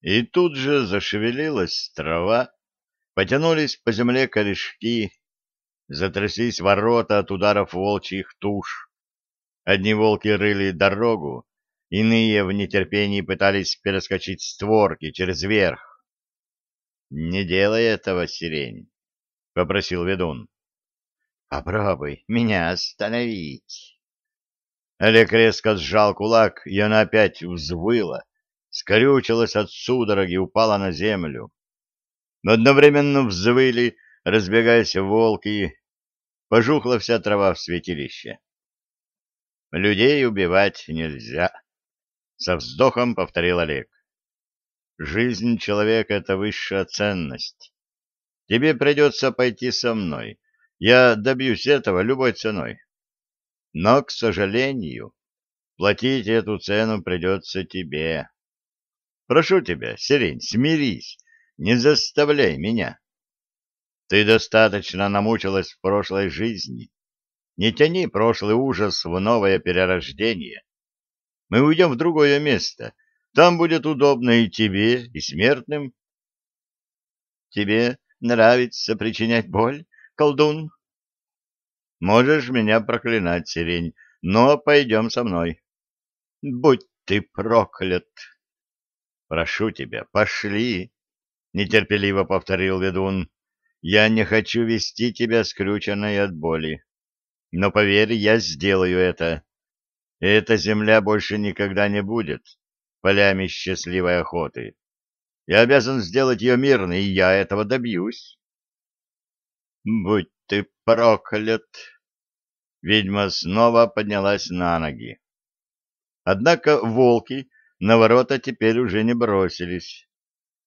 И тут же зашевелилась трава, потянулись по земле корешки, затряслись ворота от ударов волчьих туш. Одни волки рыли дорогу, иные в нетерпении пытались перескочить створки через верх. — Не делай этого, сирень, — попросил ведун. — Попробуй меня остановить. Олег резко сжал кулак, и она опять взвыла, скрючилась от судороги, упала на землю. Но одновременно взвыли, разбегаясь волки, пожухла вся трава в святилище. «Людей убивать нельзя», — со вздохом повторил Олег. «Жизнь человека — это высшая ценность. Тебе придется пойти со мной. Я добьюсь этого любой ценой. Но, к сожалению, платить эту цену придется тебе. Прошу тебя, Сирень, смирись, не заставляй меня. Ты достаточно намучилась в прошлой жизни. Не тяни прошлый ужас в новое перерождение. Мы уйдем в другое место. Там будет удобно и тебе, и смертным. Тебе нравится причинять боль, колдун? Можешь меня проклинать, сирень, но пойдем со мной. Будь ты проклят! Прошу тебя, пошли, — нетерпеливо повторил ведун. Я не хочу вести тебя скрюченной от боли. Но поверь, я сделаю это. Эта земля больше никогда не будет полями счастливой охоты. Я обязан сделать ее мирной, и я этого добьюсь. Будь ты проклят! Ведьма снова поднялась на ноги. Однако волки на ворота теперь уже не бросились.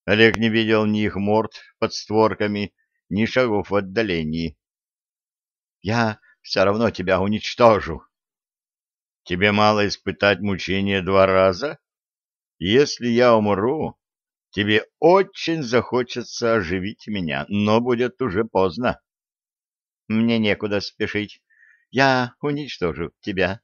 Олег не видел ни их морд под створками, ни шагов в отдалении. — Я все равно тебя уничтожу. — Тебе мало испытать мучения два раза? Если я умру, тебе очень захочется оживить меня, но будет уже поздно. Мне некуда спешить. Я уничтожу тебя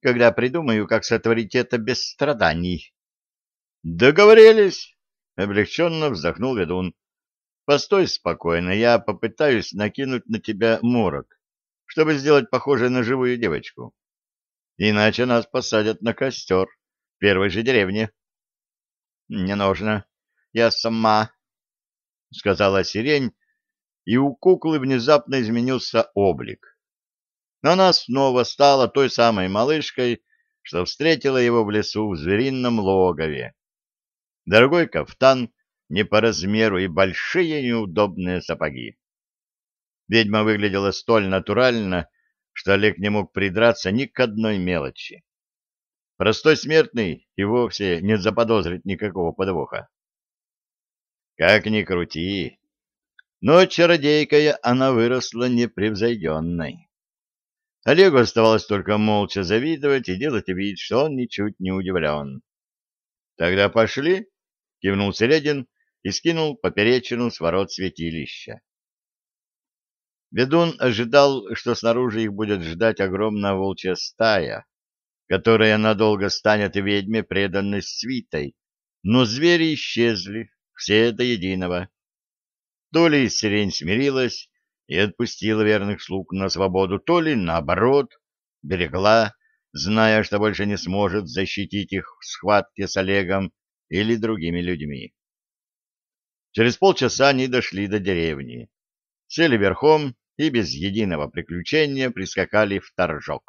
когда придумаю, как сотворить это без страданий. — Договорились! — облегченно вздохнул ведун. — Постой спокойно, я попытаюсь накинуть на тебя морок, чтобы сделать похожей на живую девочку. Иначе нас посадят на костер в первой же деревне. — Не нужно, я сама, — сказала сирень, и у куклы внезапно изменился облик но она снова стала той самой малышкой, что встретила его в лесу в зверином логове. Дорогой кафтан не по размеру и большие неудобные сапоги. Ведьма выглядела столь натурально, что Олег не мог придраться ни к одной мелочи. Простой смертный и вовсе не заподозрит никакого подвоха. Как ни крути, но чародейкой она выросла непревзойденной. Олегу оставалось только молча завидовать и делать вид, что он ничуть не удивлен. — Тогда пошли, — кивнул Середин и скинул поперечину с ворот святилища. Ведун ожидал, что снаружи их будет ждать огромная волчья стая, которая надолго станет ведьме преданной свитой, но звери исчезли, все до единого. То ли сирень смирилась, и отпустила верных слуг на свободу, то ли, наоборот, берегла, зная, что больше не сможет защитить их в схватке с Олегом или другими людьми. Через полчаса они дошли до деревни, сели верхом и без единого приключения прискакали в торжок.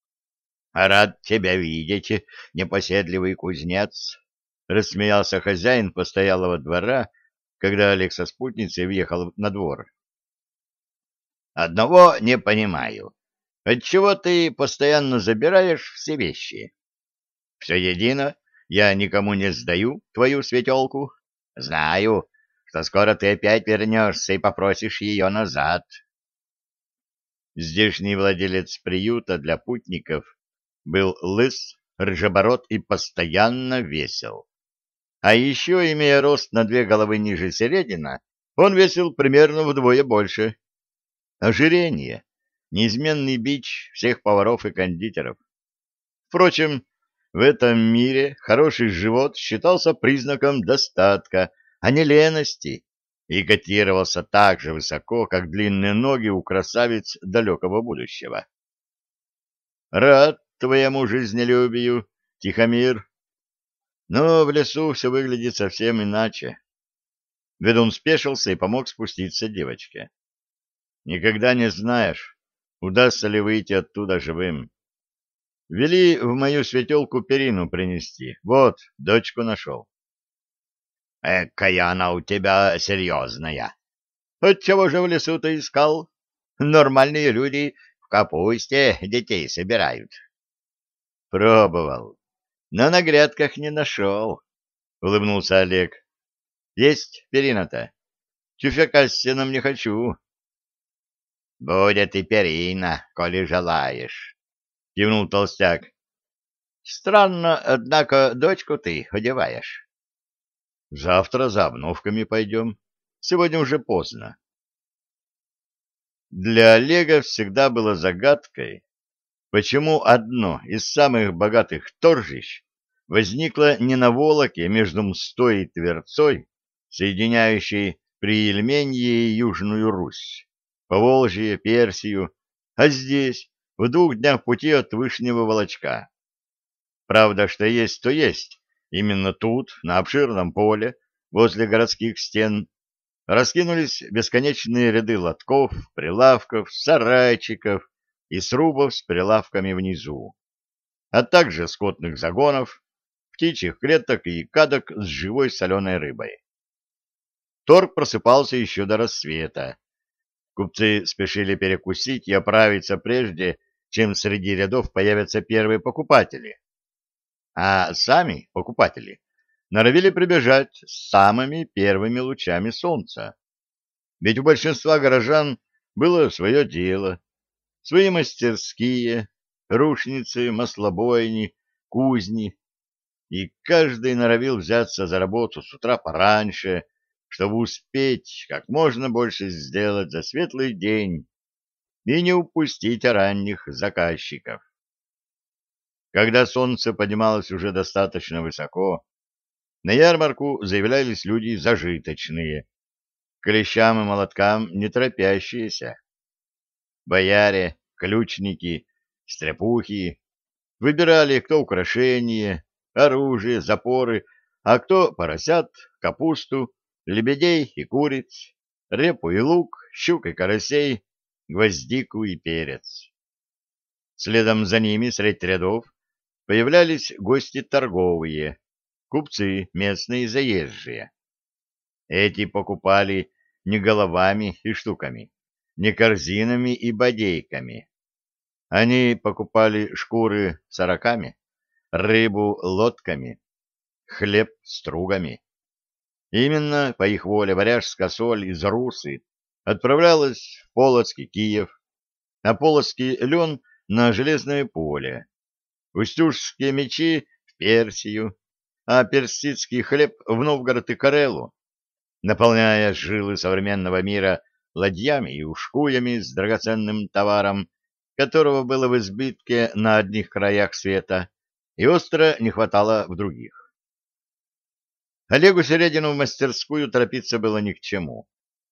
— Рад тебя видеть, непоседливый кузнец! — рассмеялся хозяин постоялого двора, когда Олег со спутницей въехал на двор. Одного не понимаю. Отчего ты постоянно забираешь все вещи? Все едино, я никому не сдаю твою светелку. Знаю, что скоро ты опять вернешься и попросишь ее назад. Здешний владелец приюта для путников был лыс, рыжебород и постоянно весел. А еще, имея рост на две головы ниже середина, он весил примерно вдвое больше. Ожирение — неизменный бич всех поваров и кондитеров. Впрочем, В этом мире хороший живот считался признаком достатка, а не лености, и котировался так же высоко, как длинные ноги у красавиц далекого будущего. Рад твоему жизнелюбию, Тихомир. Но в лесу все выглядит совсем иначе. Ведун спешился и помог спуститься девочке. Никогда не знаешь, удастся ли выйти оттуда живым. Вели в мою светелку перину принести. Вот, дочку нашел. Экая она у тебя серьезная. Отчего же в лесу ты искал? Нормальные люди в капусте детей собирают. Пробовал, но на грядках не нашел, — улыбнулся Олег. Есть перина-то. Тюфяка с сеном не хочу. Будет и перина, коли желаешь, — кивнул толстяк. Странно, однако, дочку ты одеваешь. Завтра за обновками пойдем. Сегодня уже поздно. Для Олега всегда было загадкой, почему одно из самых богатых торжищ возникло не на Волоке между Мстой и Тверцой, соединяющей Приельменье и Южную Русь, Поволжье, Персию, а здесь, в двух днях пути от Вышнего Волочка. Правда, что есть, то есть, Именно тут, на обширном поле, возле городских стен, раскинулись бесконечные ряды лотков, прилавков, сарайчиков и срубов с прилавками внизу, а также скотных загонов, птичьих клеток и кадок с живой соленой рыбой. Торг просыпался еще до рассвета. Купцы спешили перекусить и оправиться прежде, чем среди рядов появятся первые покупатели а сами покупатели норовили прибежать с самыми первыми лучами солнца. Ведь у большинства горожан было свое дело, свои мастерские, рушницы, маслобойни, кузни, и каждый норовил взяться за работу с утра пораньше, чтобы успеть как можно больше сделать за светлый день и не упустить ранних заказчиков. Когда солнце поднималось уже достаточно высоко, на ярмарку заявлялись люди зажиточные, клещам и молоткам не торопящиеся. Бояре, ключники, стряпухи выбирали кто украшения, оружие, запоры, а кто поросят, капусту, лебедей и куриц, репу и лук, щук и карасей, гвоздику и перец. Следом за ними средь рядов появлялись гости торговые, купцы местные и заезжие. Эти покупали не головами и штуками, не корзинами и бодейками. Они покупали шкуры сороками, рыбу лодками, хлеб стругами. Именно по их воле варяжская соль из Русы отправлялась в Полоцкий Киев, а Полоцкий лен на Железное поле, устюжские мечи в Персию, а персидский хлеб в Новгород и Карелу, наполняя жилы современного мира ладьями и ушкуями с драгоценным товаром, которого было в избытке на одних краях света и остро не хватало в других. Олегу Середину в мастерскую торопиться было ни к чему,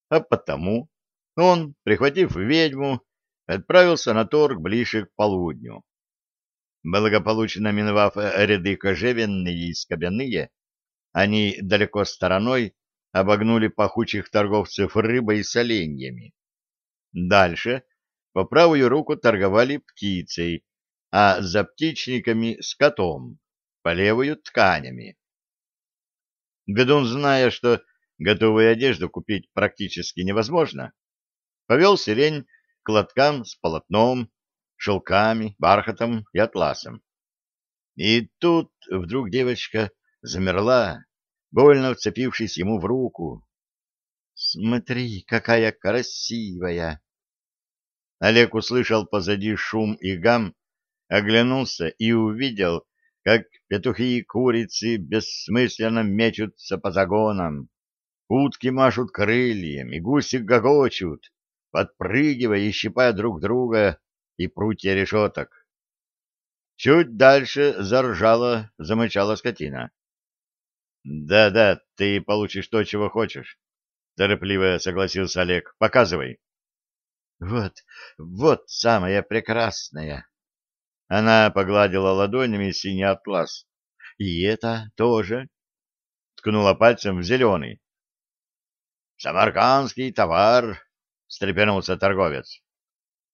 а потому он, прихватив ведьму, отправился на торг ближе к полудню. Благополучно миновав ряды кожевенные и скобяные, они далеко стороной обогнули пахучих торговцев рыбой и соленьями. Дальше по правую руку торговали птицей, а за птичниками — скотом, по левую — тканями. Бедун, зная, что готовую одежду купить практически невозможно, повел сирень к лоткам с полотном, шелками, бархатом и атласом. И тут вдруг девочка замерла, больно вцепившись ему в руку. «Смотри, какая красивая!» Олег услышал позади шум и гам, оглянулся и увидел, как петухи и курицы бессмысленно мечутся по загонам. Утки машут крыльями, гуси гогочут, подпрыгивая и щипая друг друга и прутья решеток. Чуть дальше заржала, замычала скотина. «Да-да, ты получишь то, чего хочешь», — торопливо согласился Олег. «Показывай». «Вот, вот самое прекрасное!» Она погладила ладонями синий атлас. «И это тоже?» — ткнула пальцем в зеленый. «Самаркандский товар!» — встрепенулся торговец.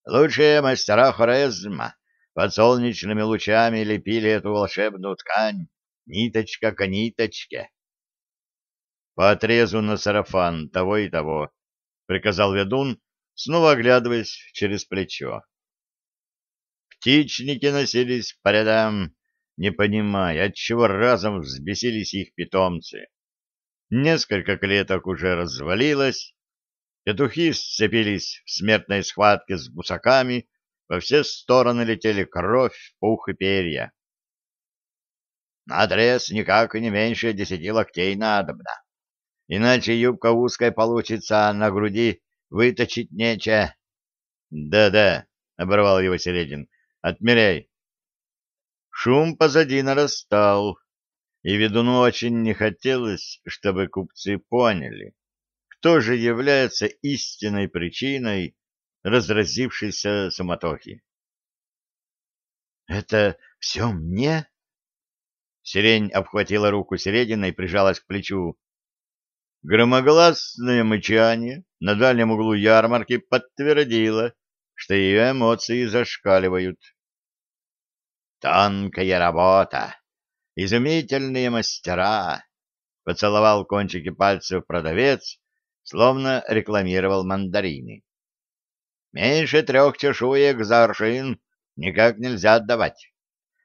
«Лучшие мастера хорезма под солнечными лучами лепили эту волшебную ткань, ниточка к ниточке». «По отрезу на сарафан того и того», — приказал ведун, снова оглядываясь через плечо. Птичники носились по рядам, не понимая, отчего разом взбесились их питомцы. Несколько клеток уже развалилось, петухи сцепились в смертной схватке с гусаками, во все стороны летели кровь, пух и перья. Наотрез никак не меньше десяти локтей надобно, иначе юбка узкая получится, а на груди выточить нече. Да — оборвал его Середин, — отмеряй. Шум позади нарастал и ведуну очень не хотелось, чтобы купцы поняли, кто же является истинной причиной разразившейся суматохи. «Это все мне?» Сирень обхватила руку Середина и прижалась к плечу. Громогласное мычание на дальнем углу ярмарки подтвердило, что ее эмоции зашкаливают. «Тонкая работа!» Изумительные мастера! — поцеловал кончики пальцев продавец, словно рекламировал мандарины. — Меньше трех чешуек за аршин никак нельзя отдавать.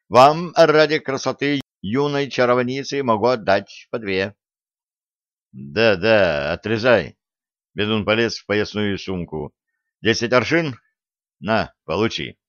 Вам ради красоты юной чаровницы могу отдать по две. Да, — Да-да, отрезай. Бедун полез в поясную сумку. — Десять аршин? На, получи.